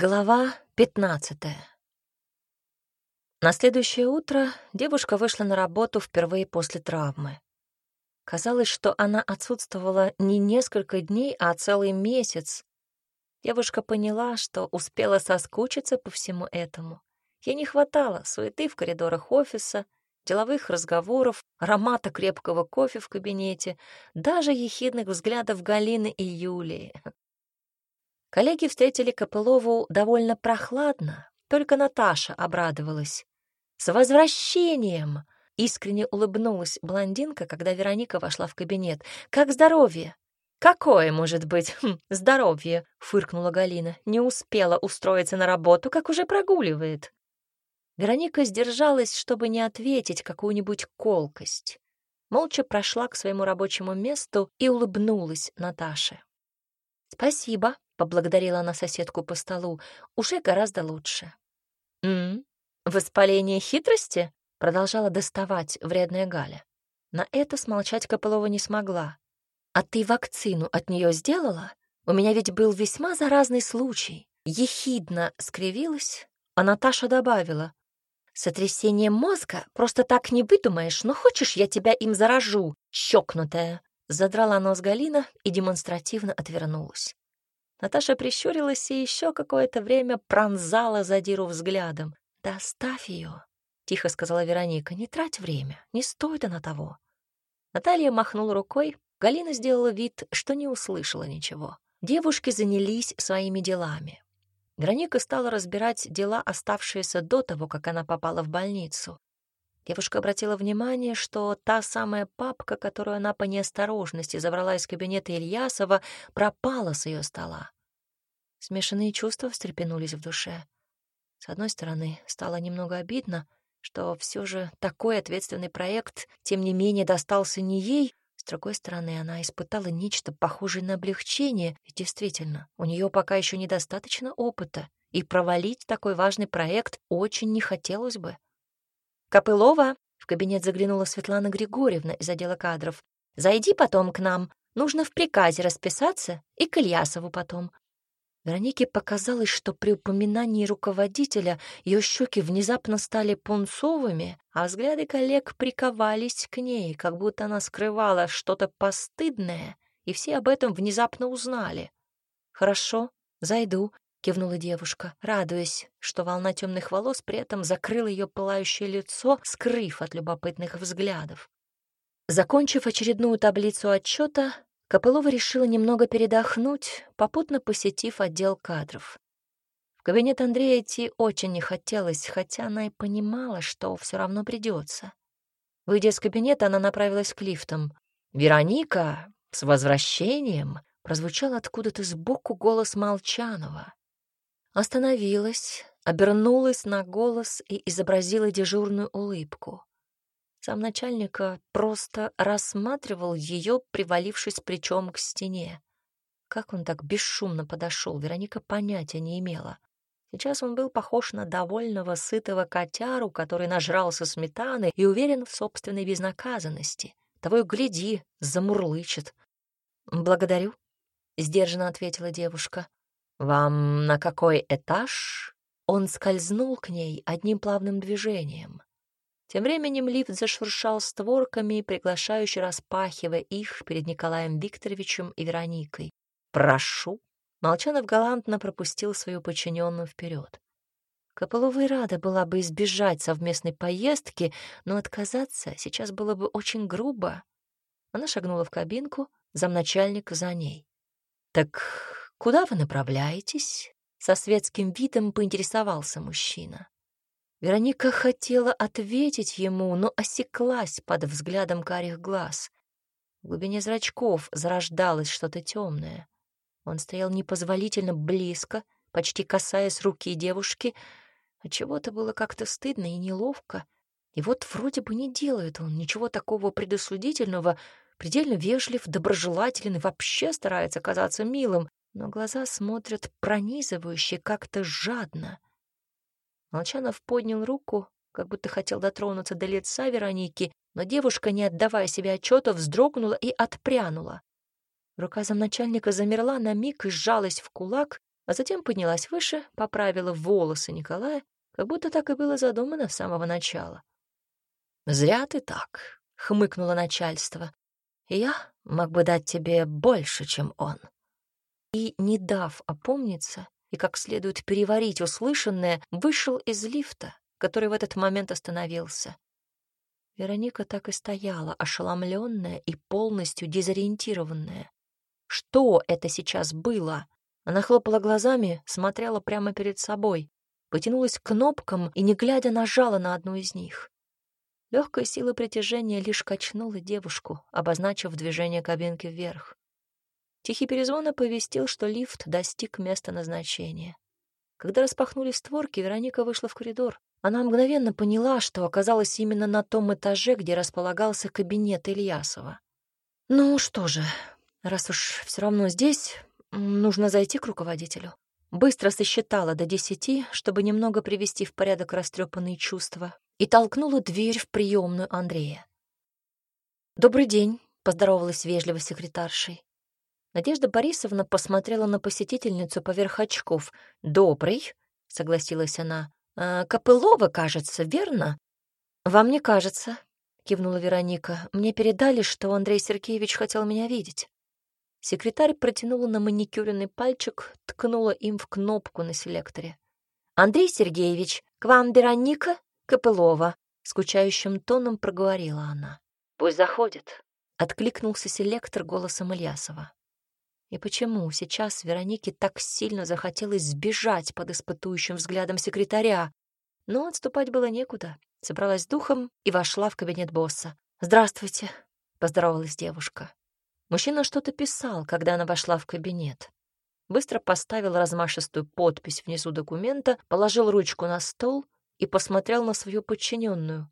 Глава пятнадцатая. На следующее утро девушка вышла на работу впервые после травмы. Казалось, что она отсутствовала не несколько дней, а целый месяц. Девушка поняла, что успела соскучиться по всему этому. Ей не хватало суеты в коридорах офиса, деловых разговоров, аромата крепкого кофе в кабинете, даже ехидных взглядов Галины и Юлии. Коллеги встретили Копылову довольно прохладно, только Наташа обрадовалась. «С возвращением!» — искренне улыбнулась блондинка, когда Вероника вошла в кабинет. «Как здоровье?» «Какое может быть хм, здоровье?» — фыркнула Галина. «Не успела устроиться на работу, как уже прогуливает». Вероника сдержалась, чтобы не ответить какую-нибудь колкость. Молча прошла к своему рабочему месту и улыбнулась Наташе. «Спасибо», поблагодарила она соседку по столу, уже гораздо лучше. «М? Воспаление хитрости?» — продолжала доставать вредная Галя. На это смолчать Копылова не смогла. «А ты вакцину от нее сделала? У меня ведь был весьма заразный случай». Ехидно скривилась, а Наташа добавила. «Сотрясение мозга просто так не выдумаешь, но хочешь, я тебя им заражу, щекнутая?» Задрала нос Галина и демонстративно отвернулась. Наташа прищурилась и еще какое-то время пронзала задиру взглядом. «Да оставь ее», — тихо сказала Вероника, — «не трать время, не стоит она того». Наталья махнула рукой, Галина сделала вид, что не услышала ничего. Девушки занялись своими делами. Вероника стала разбирать дела, оставшиеся до того, как она попала в больницу. Девушка обратила внимание, что та самая папка, которую она по неосторожности забрала из кабинета Ильясова, пропала с ее стола. Смешанные чувства встрепенулись в душе. С одной стороны, стало немного обидно, что все же такой ответственный проект, тем не менее, достался не ей, с другой стороны, она испытала нечто похожее на облегчение, и действительно, у нее пока еще недостаточно опыта, и провалить такой важный проект очень не хотелось бы. «Копылова!» — в кабинет заглянула Светлана Григорьевна из отдела кадров. «Зайди потом к нам. Нужно в приказе расписаться и к Ильясову потом. Веронике показалось, что при упоминании руководителя ее щеки внезапно стали пунцовыми, а взгляды коллег приковались к ней, как будто она скрывала что-то постыдное, и все об этом внезапно узнали. «Хорошо, зайду», — кивнула девушка, радуясь, что волна темных волос при этом закрыла ее пылающее лицо, скрыв от любопытных взглядов. Закончив очередную таблицу отчета, Копылова решила немного передохнуть, попутно посетив отдел кадров. В кабинет Андрея идти очень не хотелось, хотя она и понимала, что все равно придется. Выйдя из кабинета, она направилась к лифтам. «Вероника, с возвращением!» — прозвучал откуда-то сбоку голос Молчанова. Остановилась, обернулась на голос и изобразила дежурную улыбку. Сам начальник просто рассматривал ее, привалившись плечом к стене. Как он так бесшумно подошел, Вероника понятия не имела. Сейчас он был похож на довольного сытого котяру, который нажрался сметаны и уверен в собственной безнаказанности. Того и гляди, замурлычет. «Благодарю», — сдержанно ответила девушка. «Вам на какой этаж?» Он скользнул к ней одним плавным движением. Тем временем лифт зашуршал створками, приглашающе распахивая их перед Николаем Викторовичем и Вероникой. «Прошу!» Молчанов галантно пропустил свою подчиненную вперед. Копылова рада была бы избежать совместной поездки, но отказаться сейчас было бы очень грубо. Она шагнула в кабинку, замначальник за ней. «Так куда вы направляетесь?» Со светским видом поинтересовался мужчина. Вероника хотела ответить ему, но осеклась под взглядом карих глаз. В глубине зрачков зарождалось что-то темное. Он стоял непозволительно близко, почти касаясь руки девушки, отчего-то было как-то стыдно и неловко. И вот вроде бы не делает он ничего такого предосудительного, предельно вежлив, доброжелателен и вообще старается казаться милым, но глаза смотрят пронизывающе, как-то жадно — Молчанов поднял руку, как будто хотел дотронуться до лица Вероники, но девушка, не отдавая себе отчета, вздрогнула и отпрянула. Рука замначальника замерла на миг и сжалась в кулак, а затем поднялась выше, поправила волосы Николая, как будто так и было задумано с самого начала. «Зря ты так», — хмыкнуло начальство. «Я мог бы дать тебе больше, чем он». И, не дав опомниться и как следует переварить услышанное, вышел из лифта, который в этот момент остановился. Вероника так и стояла, ошеломленная и полностью дезориентированная. Что это сейчас было? Она хлопала глазами, смотрела прямо перед собой, потянулась к кнопкам и, не глядя, нажала на одну из них. Легкая сила притяжения лишь качнула девушку, обозначив движение кабинки вверх. Тихий перезвон оповестил, что лифт достиг места назначения. Когда распахнулись створки, Вероника вышла в коридор. Она мгновенно поняла, что оказалась именно на том этаже, где располагался кабинет Ильясова. «Ну что же, раз уж все равно здесь, нужно зайти к руководителю». Быстро сосчитала до десяти, чтобы немного привести в порядок растрепанные чувства, и толкнула дверь в приемную Андрея. «Добрый день», — поздоровалась вежливо секретаршей. Надежда Борисовна посмотрела на посетительницу поверх очков. «Добрый», — согласилась она. «А, «Копылова, кажется, верно?» «Вам не кажется», — кивнула Вероника. «Мне передали, что Андрей Сергеевич хотел меня видеть». Секретарь протянула на маникюренный пальчик, ткнула им в кнопку на селекторе. «Андрей Сергеевич, к вам Вероника Копылова», — скучающим тоном проговорила она. «Пусть заходит», — откликнулся селектор голосом Ильясова. И почему сейчас Веронике так сильно захотелось сбежать под испытующим взглядом секретаря? Но отступать было некуда. Собралась духом и вошла в кабинет босса. «Здравствуйте», — поздоровалась девушка. Мужчина что-то писал, когда она вошла в кабинет. Быстро поставил размашистую подпись внизу документа, положил ручку на стол и посмотрел на свою подчиненную.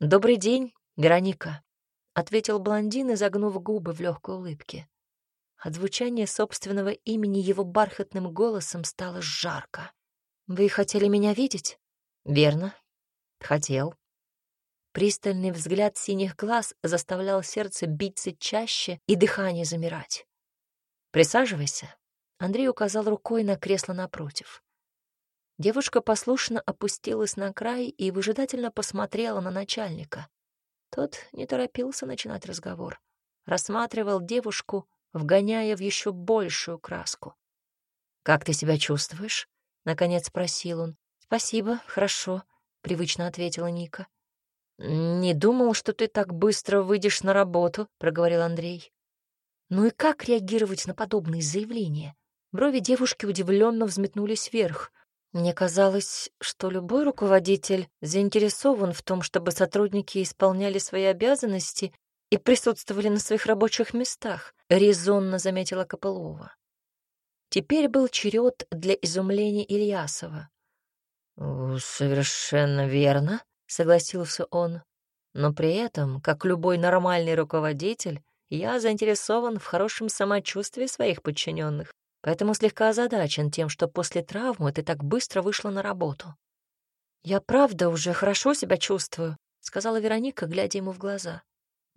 «Добрый день, Вероника», — ответил блондин, изогнув губы в легкой улыбке. От звучания собственного имени его бархатным голосом стало жарко. «Вы хотели меня видеть?» «Верно. Хотел». Пристальный взгляд синих глаз заставлял сердце биться чаще и дыхание замирать. «Присаживайся», — Андрей указал рукой на кресло напротив. Девушка послушно опустилась на край и выжидательно посмотрела на начальника. Тот не торопился начинать разговор. Рассматривал девушку вгоняя в еще большую краску. «Как ты себя чувствуешь?» — наконец спросил он. «Спасибо, хорошо», — привычно ответила Ника. «Не думал, что ты так быстро выйдешь на работу», — проговорил Андрей. Ну и как реагировать на подобные заявления? Брови девушки удивленно взметнулись вверх. Мне казалось, что любой руководитель заинтересован в том, чтобы сотрудники исполняли свои обязанности и присутствовали на своих рабочих местах, резонно заметила Копылова. Теперь был черед для изумления Ильясова. «Совершенно верно», — согласился он. «Но при этом, как любой нормальный руководитель, я заинтересован в хорошем самочувствии своих подчиненных, поэтому слегка озадачен тем, что после травмы ты так быстро вышла на работу». «Я правда уже хорошо себя чувствую», — сказала Вероника, глядя ему в глаза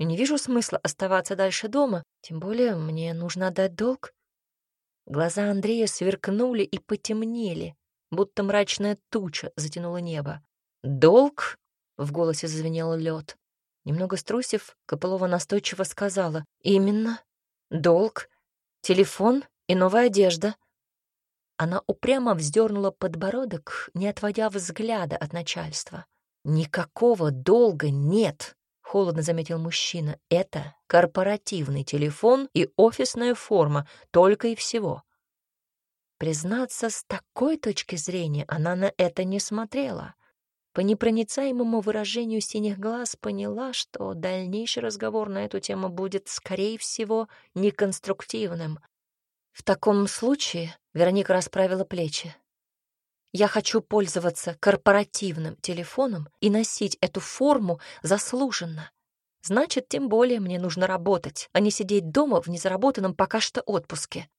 и не вижу смысла оставаться дальше дома, тем более мне нужно отдать долг. Глаза Андрея сверкнули и потемнели, будто мрачная туча затянула небо. «Долг?» — в голосе зазвенел лед. Немного струсив, Копылова настойчиво сказала. «Именно. Долг, телефон и новая одежда». Она упрямо вздернула подбородок, не отводя взгляда от начальства. «Никакого долга нет!» Холодно заметил мужчина. Это корпоративный телефон и офисная форма, только и всего. Признаться, с такой точки зрения она на это не смотрела. По непроницаемому выражению синих глаз поняла, что дальнейший разговор на эту тему будет, скорее всего, неконструктивным. В таком случае Вероника расправила плечи. Я хочу пользоваться корпоративным телефоном и носить эту форму заслуженно. Значит, тем более мне нужно работать, а не сидеть дома в незаработанном пока что отпуске.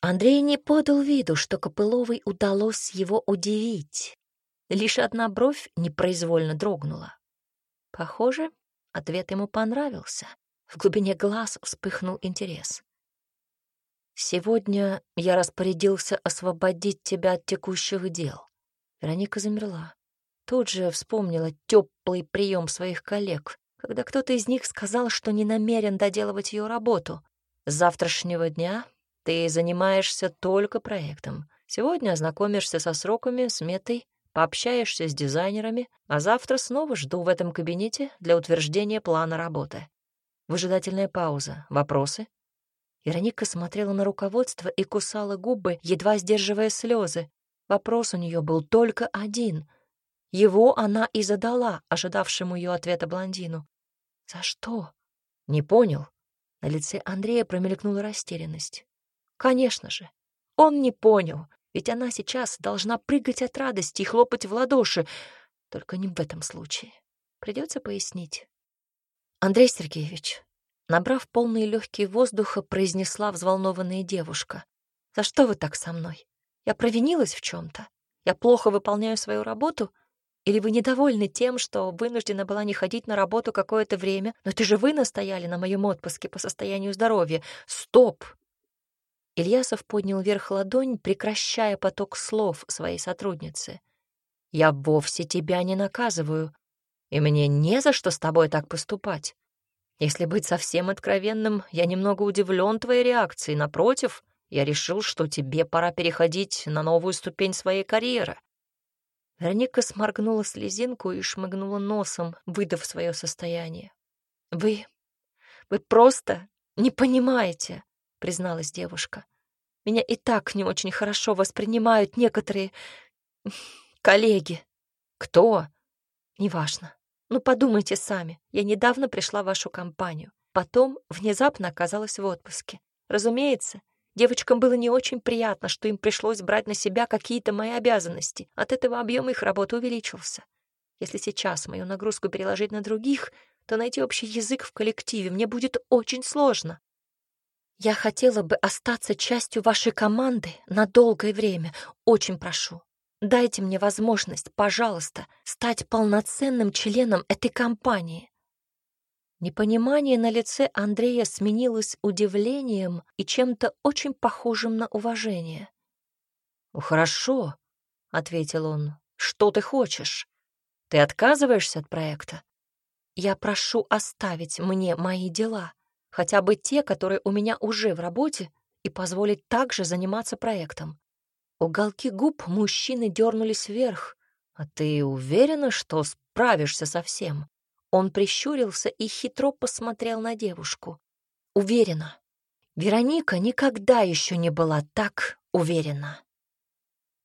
Андрей не подал виду, что Копыловой удалось его удивить. Лишь одна бровь непроизвольно дрогнула. Похоже, ответ ему понравился. В глубине глаз вспыхнул интерес. Сегодня я распорядился освободить тебя от текущих дел. Вероника замерла. Тут же вспомнила теплый прием своих коллег, когда кто-то из них сказал, что не намерен доделывать ее работу. С завтрашнего дня ты занимаешься только проектом. Сегодня ознакомишься со сроками, сметой, пообщаешься с дизайнерами, а завтра снова жду в этом кабинете для утверждения плана работы. Выжидательная пауза. Вопросы? Вероника смотрела на руководство и кусала губы, едва сдерживая слезы. Вопрос у нее был только один. Его она и задала ожидавшему ее ответа блондину. «За что?» «Не понял». На лице Андрея промелькнула растерянность. «Конечно же. Он не понял, ведь она сейчас должна прыгать от радости и хлопать в ладоши. Только не в этом случае. Придется пояснить. Андрей Сергеевич, набрав полные легкие воздуха, произнесла взволнованная девушка. «За что вы так со мной? Я провинилась в чем то Я плохо выполняю свою работу? Или вы недовольны тем, что вынуждена была не ходить на работу какое-то время? Но это же вы настояли на моем отпуске по состоянию здоровья. Стоп! Ильясов поднял вверх ладонь, прекращая поток слов своей сотрудницы. «Я вовсе тебя не наказываю, и мне не за что с тобой так поступать. Если быть совсем откровенным, я немного удивлен твоей реакцией. Напротив, я решил, что тебе пора переходить на новую ступень своей карьеры». Вероника сморгнула слезинку и шмыгнула носом, выдав свое состояние. «Вы... вы просто не понимаете призналась девушка. Меня и так не очень хорошо воспринимают некоторые коллеги. Кто? Неважно. Ну, подумайте сами. Я недавно пришла в вашу компанию. Потом внезапно оказалась в отпуске. Разумеется, девочкам было не очень приятно, что им пришлось брать на себя какие-то мои обязанности. От этого объем их работы увеличился. Если сейчас мою нагрузку переложить на других, то найти общий язык в коллективе мне будет очень сложно. Я хотела бы остаться частью вашей команды на долгое время. Очень прошу. Дайте мне возможность, пожалуйста, стать полноценным членом этой компании. Непонимание на лице Андрея сменилось удивлением и чем-то очень похожим на уважение. «Хорошо», — ответил он. «Что ты хочешь? Ты отказываешься от проекта? Я прошу оставить мне мои дела хотя бы те, которые у меня уже в работе, и позволить также заниматься проектом. Уголки губ мужчины дернулись вверх. «А ты уверена, что справишься со всем?» Он прищурился и хитро посмотрел на девушку. «Уверена. Вероника никогда еще не была так уверена».